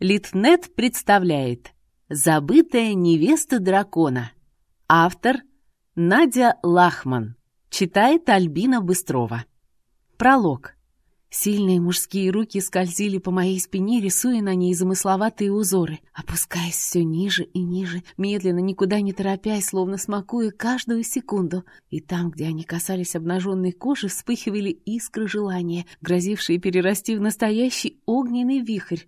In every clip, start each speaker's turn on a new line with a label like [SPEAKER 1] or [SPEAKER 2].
[SPEAKER 1] Литнет представляет «Забытая невеста дракона». Автор Надя Лахман. Читает Альбина Быстрова. Пролог. Сильные мужские руки скользили по моей спине, рисуя на ней замысловатые узоры, опускаясь все ниже и ниже, медленно, никуда не торопясь, словно смакуя каждую секунду. И там, где они касались обнаженной кожи, вспыхивали искры желания, грозившие перерасти в настоящий огненный вихрь.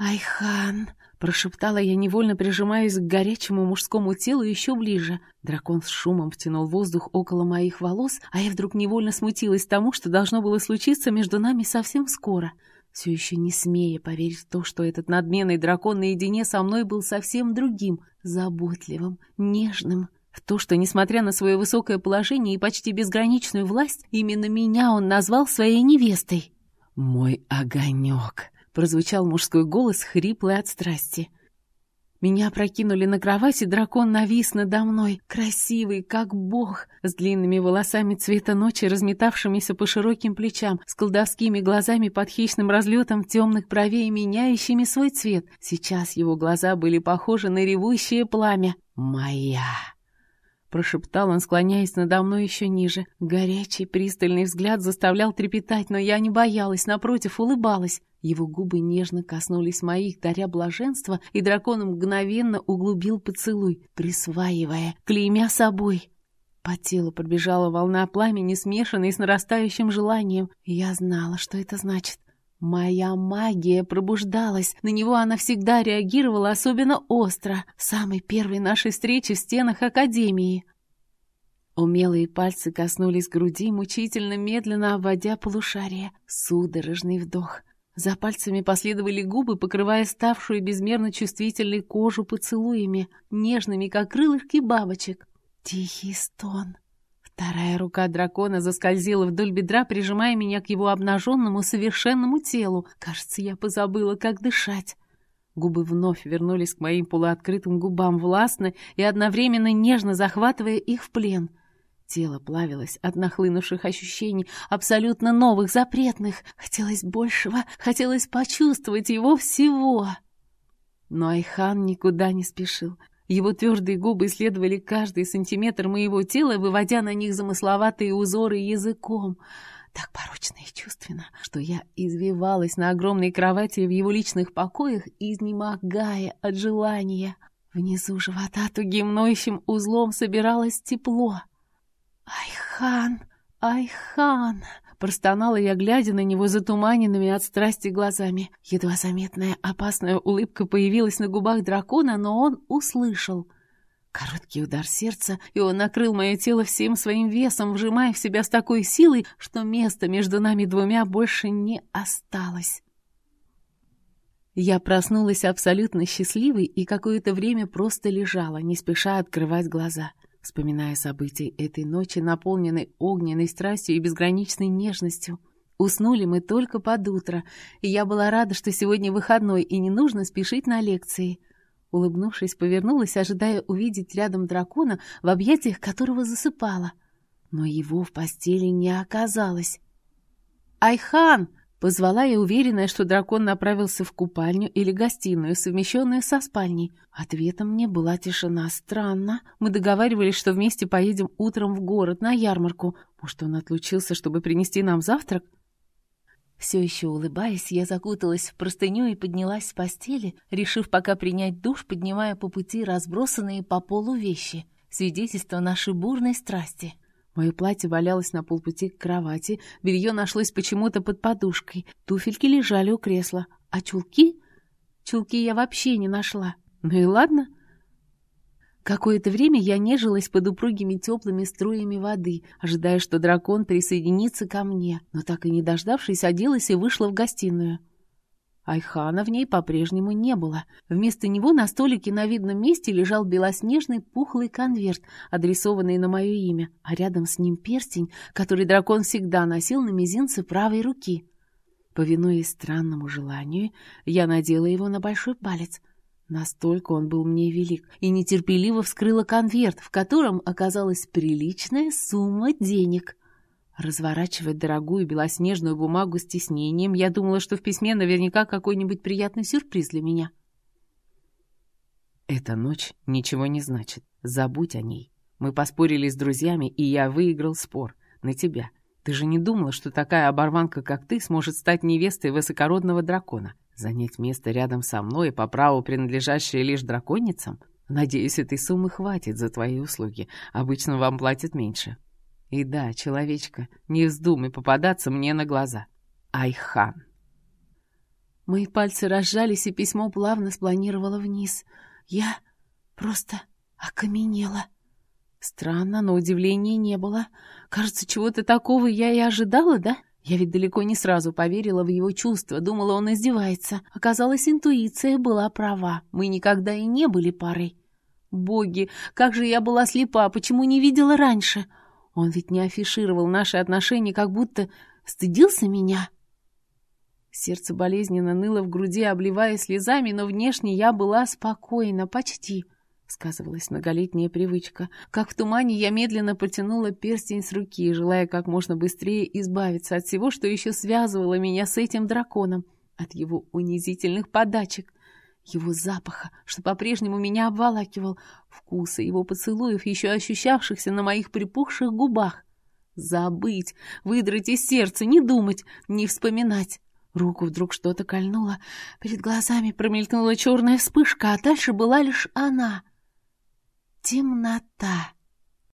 [SPEAKER 1] «Айхан!» Прошептала я, невольно прижимаясь к горячему мужскому телу еще ближе. Дракон с шумом втянул воздух около моих волос, а я вдруг невольно смутилась тому, что должно было случиться между нами совсем скоро. Все еще не смея поверить в то, что этот надменный дракон наедине со мной был совсем другим, заботливым, нежным. В то, что, несмотря на свое высокое положение и почти безграничную власть, именно меня он назвал своей невестой. «Мой огонек!» Прозвучал мужской голос, хриплый от страсти. Меня прокинули на кровать, и дракон навис надо мной, красивый, как бог, с длинными волосами цвета ночи, разметавшимися по широким плечам, с колдовскими глазами под хищным разлетом темных бровей, меняющими свой цвет. Сейчас его глаза были похожи на ревущее пламя. «Моя!» Прошептал он, склоняясь надо мной еще ниже. Горячий, пристальный взгляд заставлял трепетать, но я не боялась, напротив, улыбалась. Его губы нежно коснулись моих, даря блаженство, и дракон мгновенно углубил поцелуй, присваивая, клеймя собой. По телу пробежала волна пламени, смешанной с нарастающим желанием. Я знала, что это значит. Моя магия пробуждалась, на него она всегда реагировала особенно остро, с самой первой нашей встречи в стенах Академии. Умелые пальцы коснулись груди, мучительно медленно обводя полушарие. Судорожный вдох — за пальцами последовали губы, покрывая ставшую безмерно чувствительной кожу поцелуями, нежными, как крылышки бабочек. Тихий стон. Вторая рука дракона заскользила вдоль бедра, прижимая меня к его обнаженному, совершенному телу. Кажется, я позабыла, как дышать. Губы вновь вернулись к моим полуоткрытым губам властно и одновременно нежно захватывая их в плен — Тело плавилось от нахлынувших ощущений, абсолютно новых, запретных. Хотелось большего, хотелось почувствовать его всего. Но Айхан никуда не спешил. Его твердые губы исследовали каждый сантиметр моего тела, выводя на них замысловатые узоры языком. Так порочно и чувственно, что я извивалась на огромной кровати в его личных покоях, изнемогая от желания. Внизу живота тугим ноющим узлом собиралось тепло. «Айхан! Айхан!» Простонала я, глядя на него затуманенными от страсти глазами. Едва заметная опасная улыбка появилась на губах дракона, но он услышал. Короткий удар сердца, и он накрыл мое тело всем своим весом, вжимая в себя с такой силой, что места между нами двумя больше не осталось. Я проснулась абсолютно счастливой и какое-то время просто лежала, не спеша открывать глаза — вспоминая события этой ночи, наполненной огненной страстью и безграничной нежностью. Уснули мы только под утро, и я была рада, что сегодня выходной и не нужно спешить на лекции. Улыбнувшись, повернулась, ожидая увидеть рядом дракона, в объятиях которого засыпала. Но его в постели не оказалось. «Айхан!» Позвала я, уверенная, что дракон направился в купальню или гостиную, совмещенную со спальней. Ответом мне была тишина. Странно. Мы договаривались, что вместе поедем утром в город на ярмарку. Может, он отлучился, чтобы принести нам завтрак? Все еще улыбаясь, я закуталась в простыню и поднялась с постели, решив пока принять душ, поднимая по пути разбросанные по полу вещи, свидетельство нашей бурной страсти. Мое платье валялось на полпути к кровати, белье нашлось почему-то под подушкой, туфельки лежали у кресла, а чулки? Чулки я вообще не нашла. Ну и ладно. Какое-то время я нежилась под упругими теплыми струями воды, ожидая, что дракон присоединится ко мне, но так и не дождавшись, оделась и вышла в гостиную. Айхана в ней по-прежнему не было. Вместо него на столике на видном месте лежал белоснежный пухлый конверт, адресованный на мое имя, а рядом с ним перстень, который дракон всегда носил на мизинце правой руки. Повинуясь странному желанию, я надела его на большой палец. Настолько он был мне велик, и нетерпеливо вскрыла конверт, в котором оказалась приличная сумма денег. Разворачивая дорогую белоснежную бумагу с тиснением, я думала, что в письме наверняка какой-нибудь приятный сюрприз для меня.
[SPEAKER 2] Эта ночь ничего не значит. Забудь о ней. Мы поспорили с друзьями, и я выиграл спор. На тебя. Ты же не думала, что такая оборванка, как ты, сможет стать невестой высокородного дракона? Занять место рядом со мной, по праву принадлежащее лишь драконицам? Надеюсь, этой суммы хватит за твои услуги. Обычно вам платят меньше. И да, человечка, не вздумай попадаться мне на глаза. Айхан.
[SPEAKER 1] Мои пальцы разжались, и письмо плавно спланировало вниз. Я просто окаменела. Странно, но удивления не было. Кажется, чего-то такого я и ожидала, да? Я ведь далеко не сразу поверила в его чувства, думала, он издевается. Оказалось, интуиция была права. Мы никогда и не были парой. Боги, как же я была слепа, почему не видела раньше? Он ведь не афишировал наши отношения, как будто стыдился меня. Сердце болезненно ныло в груди, обливая слезами, но внешне я была спокойна, почти сказывалась многолетняя привычка. Как в тумане я медленно потянула перстень с руки, желая как можно быстрее избавиться от всего, что еще связывало меня с этим драконом, от его унизительных подачек, его запаха, что по-прежнему меня обволакивал, вкуса его поцелуев, еще ощущавшихся на моих припухших губах. Забыть, выдрать из сердца, не думать, не вспоминать. Руку вдруг что-то кольнуло, перед глазами промелькнула черная вспышка, а дальше была лишь она — Темнота.